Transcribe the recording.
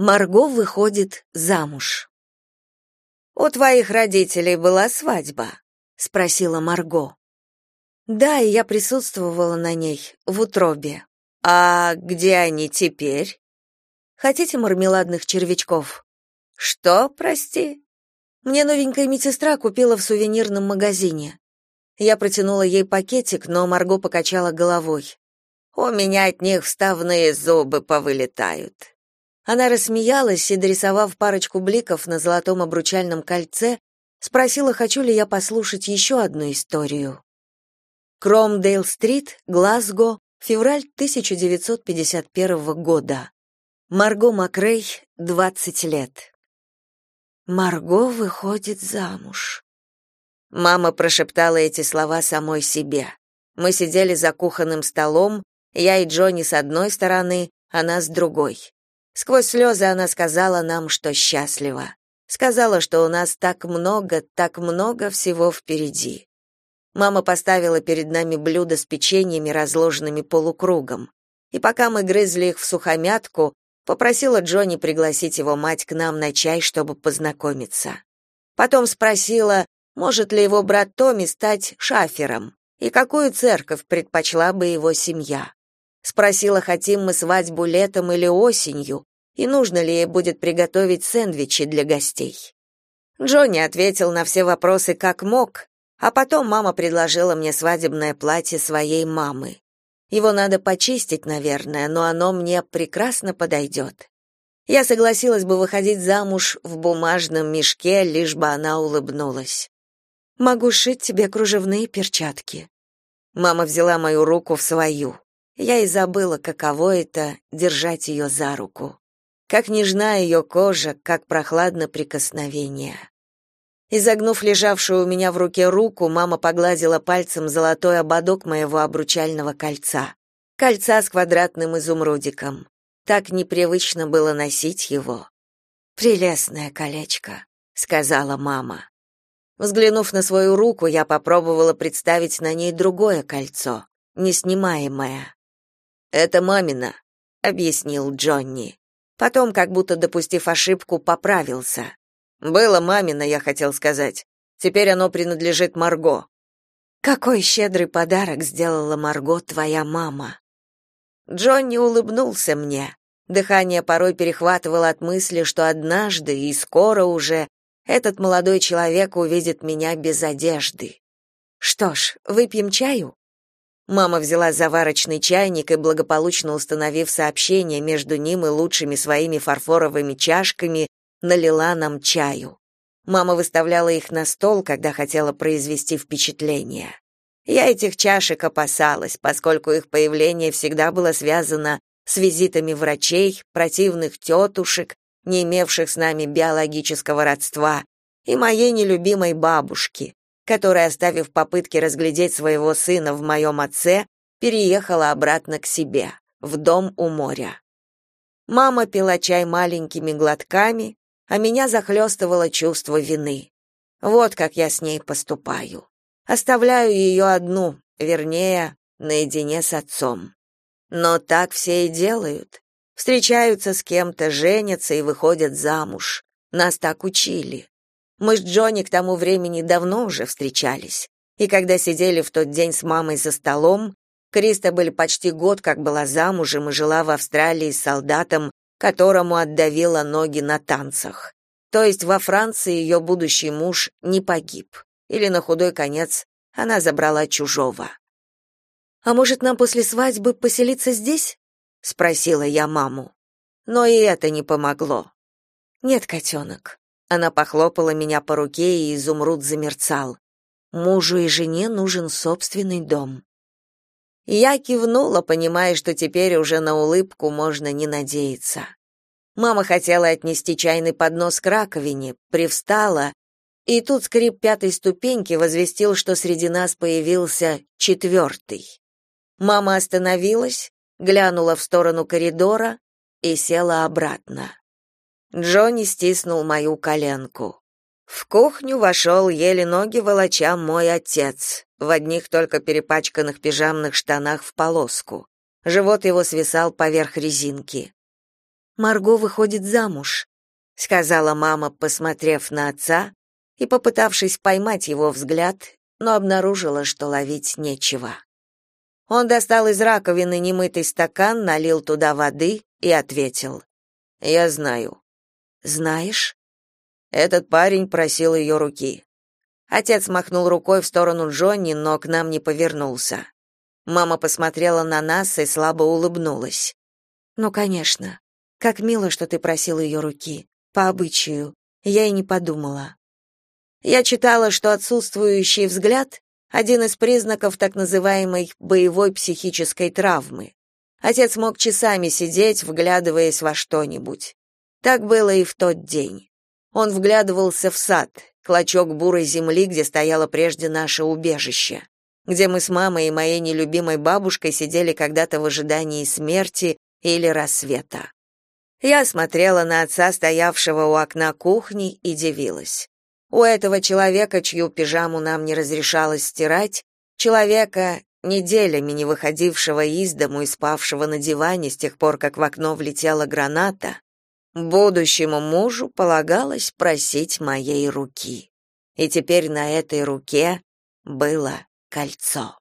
Марго выходит замуж. У твоих родителей была свадьба, спросила Марго. Да, и я присутствовала на ней в утробе. А где они теперь? Хотите мармеладных червячков? Что, прости? Мне новенькая медсестра купила в сувенирном магазине. Я протянула ей пакетик, но Марго покачала головой. У меня от них вставные зубы повылетают. Она рассмеялась и, дорисовав парочку бликов на золотом обручальном кольце, спросила, хочу ли я послушать еще одну историю. Кромдейл-стрит, Глазго, февраль 1951 года. Марго Макрей, 20 лет. Марго выходит замуж. Мама прошептала эти слова самой себе. Мы сидели за кухонным столом, я и Джонни с одной стороны, она с другой. Сквозь слезы она сказала нам, что счастлива. Сказала, что у нас так много, так много всего впереди. Мама поставила перед нами блюдо с печеньями, разложенными полукругом. И пока мы грызли их в сухомятку, попросила Джонни пригласить его мать к нам на чай, чтобы познакомиться. Потом спросила, может ли его брат Томми стать шафером, и какую церковь предпочла бы его семья. Спросила, хотим мы свадьбу летом или осенью, и нужно ли ей будет приготовить сэндвичи для гостей. Джонни ответил на все вопросы как мог, а потом мама предложила мне свадебное платье своей мамы. Его надо почистить, наверное, но оно мне прекрасно подойдет. Я согласилась бы выходить замуж в бумажном мешке, лишь бы она улыбнулась. Могу шить тебе кружевные перчатки. Мама взяла мою руку в свою. Я и забыла, каково это держать ее за руку. Как нежна ее кожа, как прохладно прикосновение. Изогнув лежавшую у меня в руке руку, мама погладила пальцем золотой ободок моего обручального кольца. Кольца с квадратным изумрудиком. Так непривычно было носить его. «Прелестное колечко», — сказала мама. Взглянув на свою руку, я попробовала представить на ней другое кольцо, неснимаемое. «Это мамина», — объяснил Джонни. Потом, как будто допустив ошибку, поправился. Было мамино, я хотел сказать. Теперь оно принадлежит Марго. Какой щедрый подарок сделала Марго твоя мама. Джонни улыбнулся мне. Дыхание порой перехватывало от мысли, что однажды и скоро уже этот молодой человек увидит меня без одежды. Что ж, выпьем чаю? Мама взяла заварочный чайник и, благополучно установив сообщение между ним и лучшими своими фарфоровыми чашками, налила нам чаю. Мама выставляла их на стол, когда хотела произвести впечатление. Я этих чашек опасалась, поскольку их появление всегда было связано с визитами врачей, противных тетушек, не имевших с нами биологического родства, и моей нелюбимой бабушки, которая, оставив попытки разглядеть своего сына в моем отце, переехала обратно к себе, в дом у моря. Мама пила чай маленькими глотками, а меня захлестывало чувство вины. Вот как я с ней поступаю. Оставляю ее одну, вернее, наедине с отцом. Но так все и делают. Встречаются с кем-то, женятся и выходят замуж. Нас так учили. Мы с Джонни к тому времени давно уже встречались. И когда сидели в тот день с мамой за столом, Кристобель почти год как была замужем и жила в Австралии с солдатом, которому отдавила ноги на танцах. То есть во Франции ее будущий муж не погиб. Или на худой конец она забрала чужого. «А может, нам после свадьбы поселиться здесь?» — спросила я маму. Но и это не помогло. «Нет, котенок, она похлопала меня по руке, и изумруд замерцал. Мужу и жене нужен собственный дом. Я кивнула, понимая, что теперь уже на улыбку можно не надеяться. Мама хотела отнести чайный поднос к раковине, привстала, и тут скрип пятой ступеньки возвестил, что среди нас появился четвертый. Мама остановилась, глянула в сторону коридора и села обратно. Джонни стиснул мою коленку. В кухню вошел, еле ноги волоча мой отец, в одних только перепачканных пижамных штанах в полоску. Живот его свисал поверх резинки. Марго выходит замуж, сказала мама, посмотрев на отца и попытавшись поймать его взгляд, но обнаружила, что ловить нечего. Он достал из раковины немытый стакан, налил туда воды и ответил: "Я знаю". "Знаешь?" Этот парень просил ее руки. Отец махнул рукой в сторону Джонни, но к нам не повернулся. Мама посмотрела на нас и слабо улыбнулась. Ну, конечно. Как мило, что ты просил ее руки. По обычаю. Я и не подумала. Я читала, что отсутствующий взгляд один из признаков так называемой боевой психической травмы. Отец мог часами сидеть, вглядываясь во что-нибудь. Так было и в тот день. Он вглядывался в сад, клочок бурой земли, где стояло прежде наше убежище, где мы с мамой и моей нелюбимой бабушкой сидели когда-то в ожидании смерти или рассвета. Я смотрела на отца, стоявшего у окна кухни, и дивилась. У этого человека, чью пижаму нам не разрешалось стирать, человека, неделями не выходившего из дому и спавшего на диване с тех пор, как в окно влетела граната, будущему мужу полагалось просить моей руки. И теперь на этой руке было кольцо.